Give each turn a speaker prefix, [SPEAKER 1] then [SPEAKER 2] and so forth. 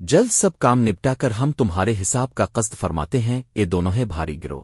[SPEAKER 1] جلد سب کام نپٹا کر ہم تمہارے حساب کا قصد فرماتے ہیں یہ دونوں ہیں بھاری گرو